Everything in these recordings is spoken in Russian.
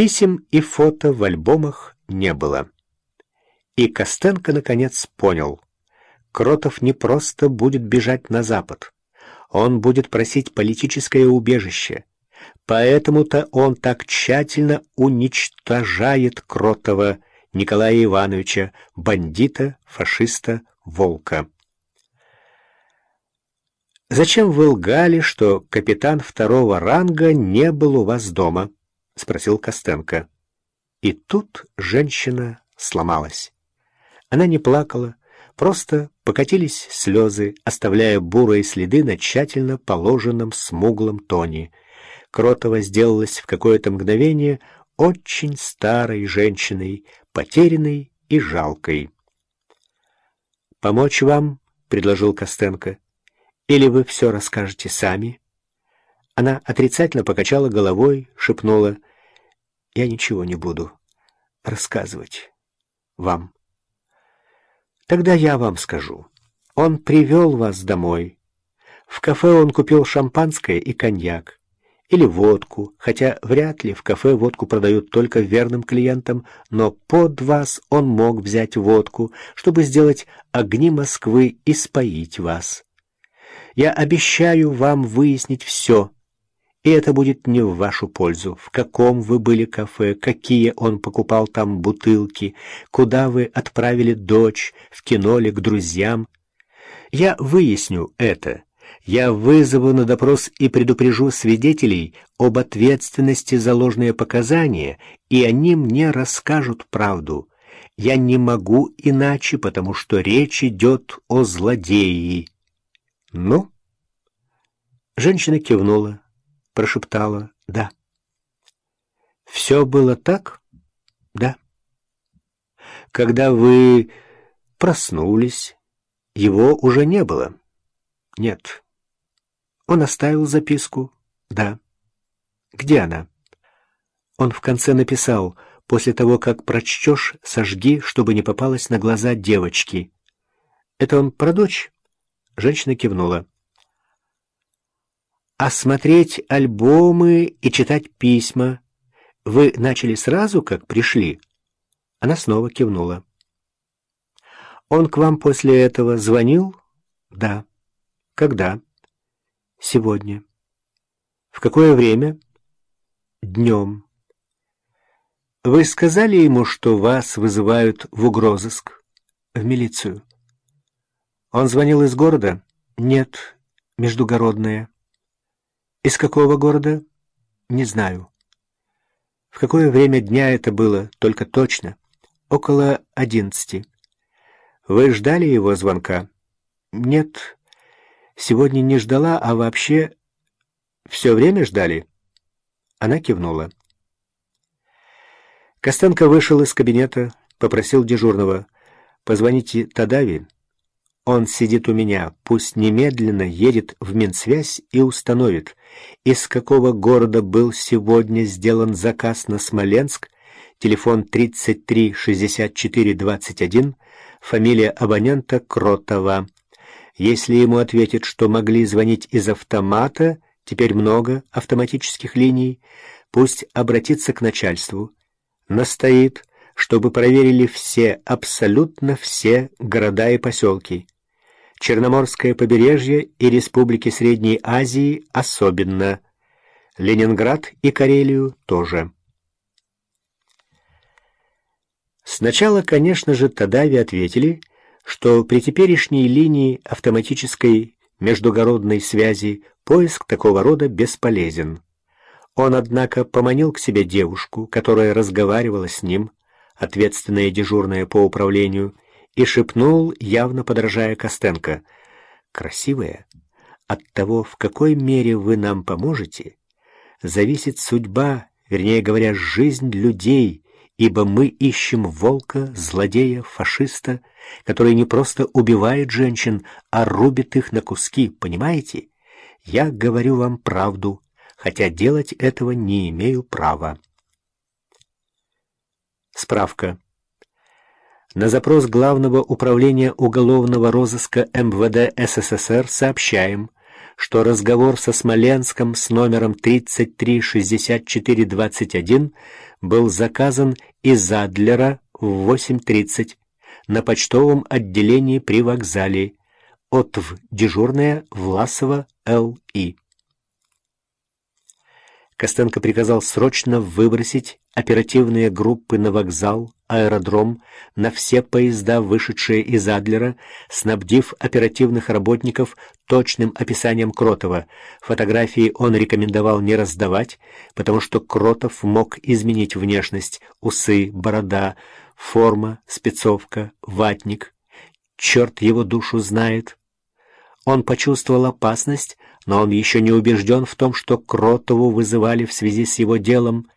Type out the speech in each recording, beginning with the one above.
Писем и фото в альбомах не было. И Костенко наконец понял. Кротов не просто будет бежать на Запад. Он будет просить политическое убежище. Поэтому-то он так тщательно уничтожает Кротова Николая Ивановича, бандита, фашиста, волка. «Зачем вы лгали, что капитан второго ранга не был у вас дома?» — спросил Костенко. И тут женщина сломалась. Она не плакала, просто покатились слезы, оставляя бурые следы на тщательно положенном смуглом тоне. Кротова сделалась в какое-то мгновение очень старой женщиной, потерянной и жалкой. «Помочь вам?» — предложил Костенко. Или вы все расскажете сами?» Она отрицательно покачала головой, шепнула. «Я ничего не буду рассказывать вам». «Тогда я вам скажу. Он привел вас домой. В кафе он купил шампанское и коньяк. Или водку, хотя вряд ли в кафе водку продают только верным клиентам, но под вас он мог взять водку, чтобы сделать огни Москвы и споить вас». Я обещаю вам выяснить все, и это будет не в вашу пользу. В каком вы были кафе, какие он покупал там бутылки, куда вы отправили дочь, в кино ли, к друзьям. Я выясню это. Я вызову на допрос и предупрежу свидетелей об ответственности за ложные показания, и они мне расскажут правду. Я не могу иначе, потому что речь идет о злодеи. «Ну?» Женщина кивнула, прошептала «да». «Все было так?» «Да». «Когда вы проснулись, его уже не было?» «Нет». «Он оставил записку?» «Да». «Где она?» Он в конце написал «После того, как прочтешь, сожги, чтобы не попалось на глаза девочки». «Это он про дочь?» Женщина кивнула. «Осмотреть альбомы и читать письма вы начали сразу, как пришли?» Она снова кивнула. «Он к вам после этого звонил?» «Да». «Когда?» «Сегодня». «В какое время?» «Днем». «Вы сказали ему, что вас вызывают в угрозыск?» «В милицию». Он звонил из города? Нет, междугородное. Из какого города? Не знаю. В какое время дня это было, только точно? Около одиннадцати. Вы ждали его звонка? Нет, сегодня не ждала, а вообще все время ждали? Она кивнула. Костенко вышел из кабинета, попросил дежурного. «Позвоните Тадави». Он сидит у меня, пусть немедленно едет в Минсвязь и установит, из какого города был сегодня сделан заказ на Смоленск, телефон 336421, фамилия абонента Кротова. Если ему ответят, что могли звонить из автомата, теперь много автоматических линий, пусть обратится к начальству. Настоит, чтобы проверили все, абсолютно все города и поселки. Черноморское побережье и республики Средней Азии особенно. Ленинград и Карелию тоже. Сначала, конечно же, Тадави ответили, что при теперешней линии автоматической междугородной связи поиск такого рода бесполезен. Он, однако, поманил к себе девушку, которая разговаривала с ним, ответственная дежурная по управлению, и шепнул, явно подражая Костенко. «Красивая, от того, в какой мере вы нам поможете, зависит судьба, вернее говоря, жизнь людей, ибо мы ищем волка, злодея, фашиста, который не просто убивает женщин, а рубит их на куски, понимаете? Я говорю вам правду, хотя делать этого не имею права». Справка. На запрос Главного управления уголовного розыска МВД СССР сообщаем, что разговор со Смоленском с номером 336421 был заказан из Адлера в 8.30 на почтовом отделении при вокзале. Отв. Дежурная Власова Л.И. Костенко приказал срочно выбросить оперативные группы на вокзал, аэродром, на все поезда, вышедшие из Адлера, снабдив оперативных работников точным описанием Кротова. Фотографии он рекомендовал не раздавать, потому что Кротов мог изменить внешность, усы, борода, форма, спецовка, ватник. Черт его душу знает. Он почувствовал опасность, но он еще не убежден в том, что Кротову вызывали в связи с его делом.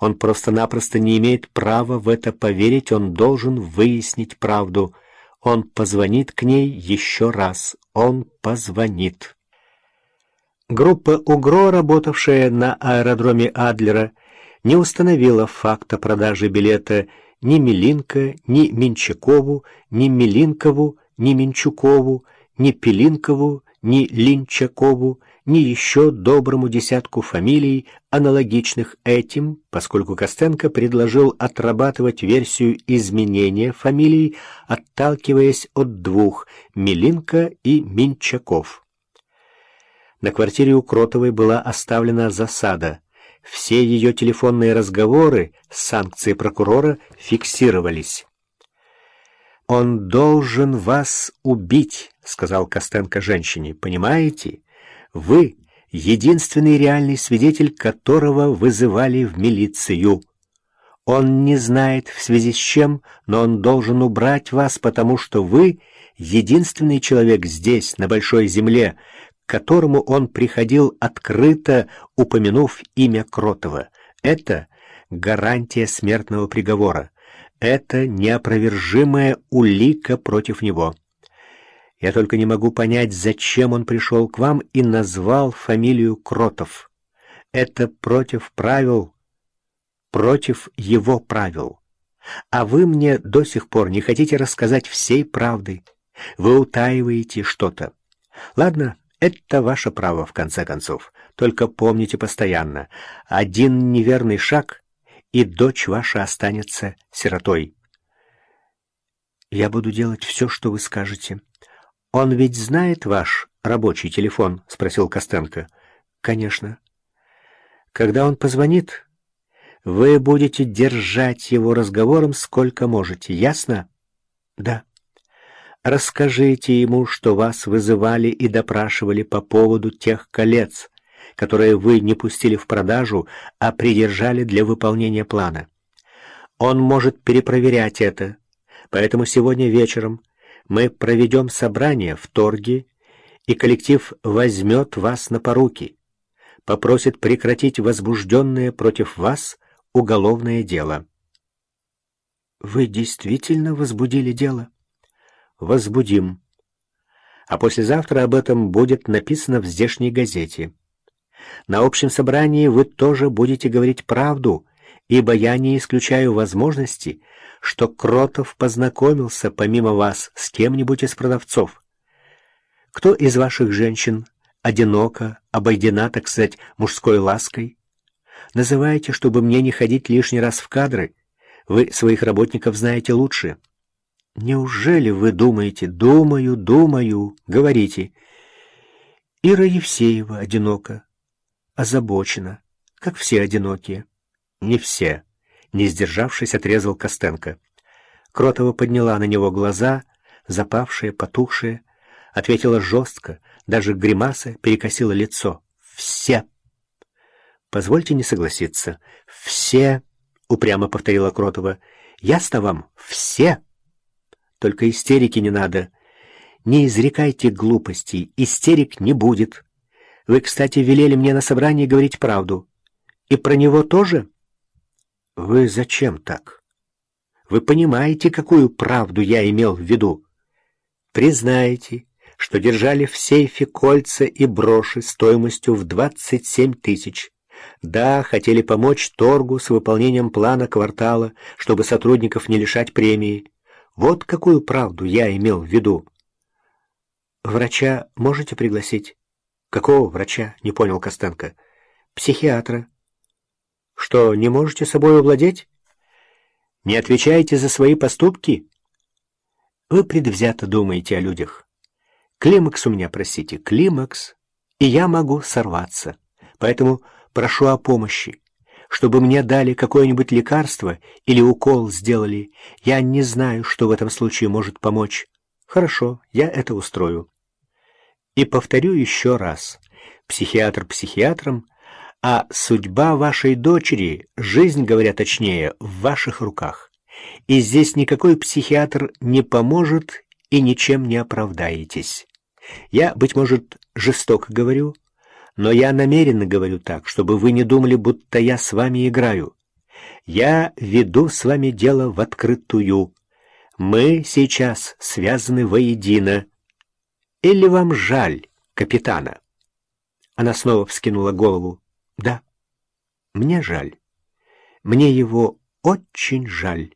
Он просто-напросто не имеет права в это поверить, он должен выяснить правду. Он позвонит к ней еще раз. Он позвонит. Группа УГРО, работавшая на аэродроме Адлера, не установила факта продажи билета ни Милинко, ни Минчакову, ни Милинкову, ни Минчукову, ни Пелинкову, ни Линчакову, ни еще доброму десятку фамилий, аналогичных этим, поскольку Костенко предложил отрабатывать версию изменения фамилий, отталкиваясь от двух – Милинка и Минчаков. На квартире у Кротовой была оставлена засада. Все ее телефонные разговоры с санкцией прокурора фиксировались. «Он должен вас убить», — сказал Костенко женщине. «Понимаете? Вы — единственный реальный свидетель, которого вызывали в милицию. Он не знает, в связи с чем, но он должен убрать вас, потому что вы — единственный человек здесь, на Большой Земле, к которому он приходил открыто, упомянув имя Кротова. Это гарантия смертного приговора. Это неопровержимая улика против него. Я только не могу понять, зачем он пришел к вам и назвал фамилию Кротов. Это против правил, против его правил. А вы мне до сих пор не хотите рассказать всей правды. Вы утаиваете что-то. Ладно, это ваше право, в конце концов. Только помните постоянно, один неверный шаг, и дочь ваша останется сиротой. Я буду делать все, что вы скажете. «Он ведь знает ваш рабочий телефон?» — спросил Костенко. «Конечно». «Когда он позвонит, вы будете держать его разговором сколько можете, ясно?» «Да». «Расскажите ему, что вас вызывали и допрашивали по поводу тех колец, которые вы не пустили в продажу, а придержали для выполнения плана. Он может перепроверять это, поэтому сегодня вечером мы проведем собрание в торге, и коллектив возьмет вас на поруки, попросит прекратить возбужденное против вас уголовное дело. Вы действительно возбудили дело? Возбудим. А послезавтра об этом будет написано в здешней газете. На общем собрании вы тоже будете говорить правду, ибо я не исключаю возможности, что Кротов познакомился, помимо вас, с кем-нибудь из продавцов. Кто из ваших женщин одиноко, обойдена, так сказать, мужской лаской? Называйте, чтобы мне не ходить лишний раз в кадры. Вы своих работников знаете лучше. Неужели вы думаете? Думаю, думаю. Говорите. Ира Евсеева одинока, озабочена, как все одинокие. Не все. Не сдержавшись, отрезал Костенко. Кротова подняла на него глаза, запавшие, потухшие, ответила жестко, даже гримаса перекосила лицо. «Все!» «Позвольте не согласиться. Все!» — упрямо повторила Кротова. «Ясно вам? Все!» «Только истерики не надо. Не изрекайте глупостей. Истерик не будет. Вы, кстати, велели мне на собрании говорить правду. И про него тоже?» «Вы зачем так? Вы понимаете, какую правду я имел в виду? Признаете, что держали в сейфе кольца и броши стоимостью в 27 тысяч. Да, хотели помочь торгу с выполнением плана квартала, чтобы сотрудников не лишать премии. Вот какую правду я имел в виду. Врача можете пригласить? «Какого врача?» — не понял Костенко. «Психиатра». «Что, не можете собой овладеть? Не отвечаете за свои поступки?» «Вы предвзято думаете о людях. Климакс у меня, простите, климакс, и я могу сорваться. Поэтому прошу о помощи, чтобы мне дали какое-нибудь лекарство или укол сделали. Я не знаю, что в этом случае может помочь. Хорошо, я это устрою». И повторю еще раз. Психиатр психиатром, а судьба вашей дочери, жизнь, говоря точнее, в ваших руках. И здесь никакой психиатр не поможет и ничем не оправдаетесь. Я, быть может, жестоко говорю, но я намеренно говорю так, чтобы вы не думали, будто я с вами играю. Я веду с вами дело в открытую. Мы сейчас связаны воедино. Или вам жаль капитана?» Она снова вскинула голову. «Да, мне жаль. Мне его очень жаль».